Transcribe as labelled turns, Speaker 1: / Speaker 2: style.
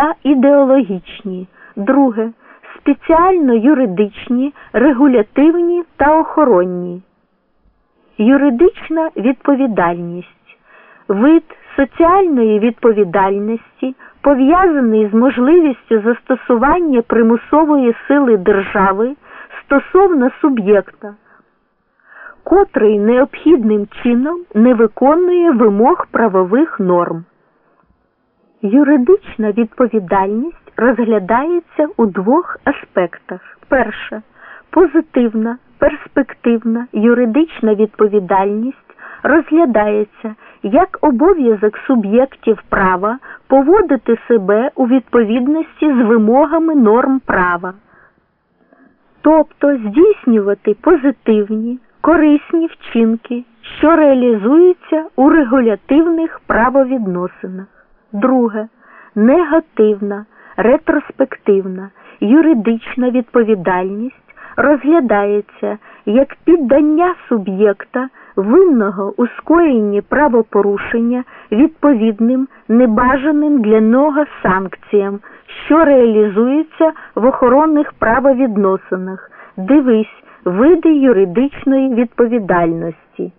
Speaker 1: та ідеологічні. Друге. Спеціально юридичні, регулятивні та охоронні. Юридична відповідальність. Вид соціальної відповідальності, пов'язаний з можливістю застосування примусової сили держави стосовно суб'єкта, котрий необхідним чином не виконує вимог правових норм. Юридична відповідальність розглядається у двох аспектах. Перше позитивна, перспективна юридична відповідальність розглядається як обов'язок суб'єктів права поводити себе у відповідності з вимогами норм права, тобто здійснювати позитивні, корисні вчинки, що реалізуються у регулятивних правовідносинах. Друге негативна, ретроспективна, юридична відповідальність розглядається як піддання суб'єкта винного у скоєнні правопорушення відповідним небажаним для нього санкціям, що реалізуються в охоронних правовідносинах. Дивись види юридичної відповідальності.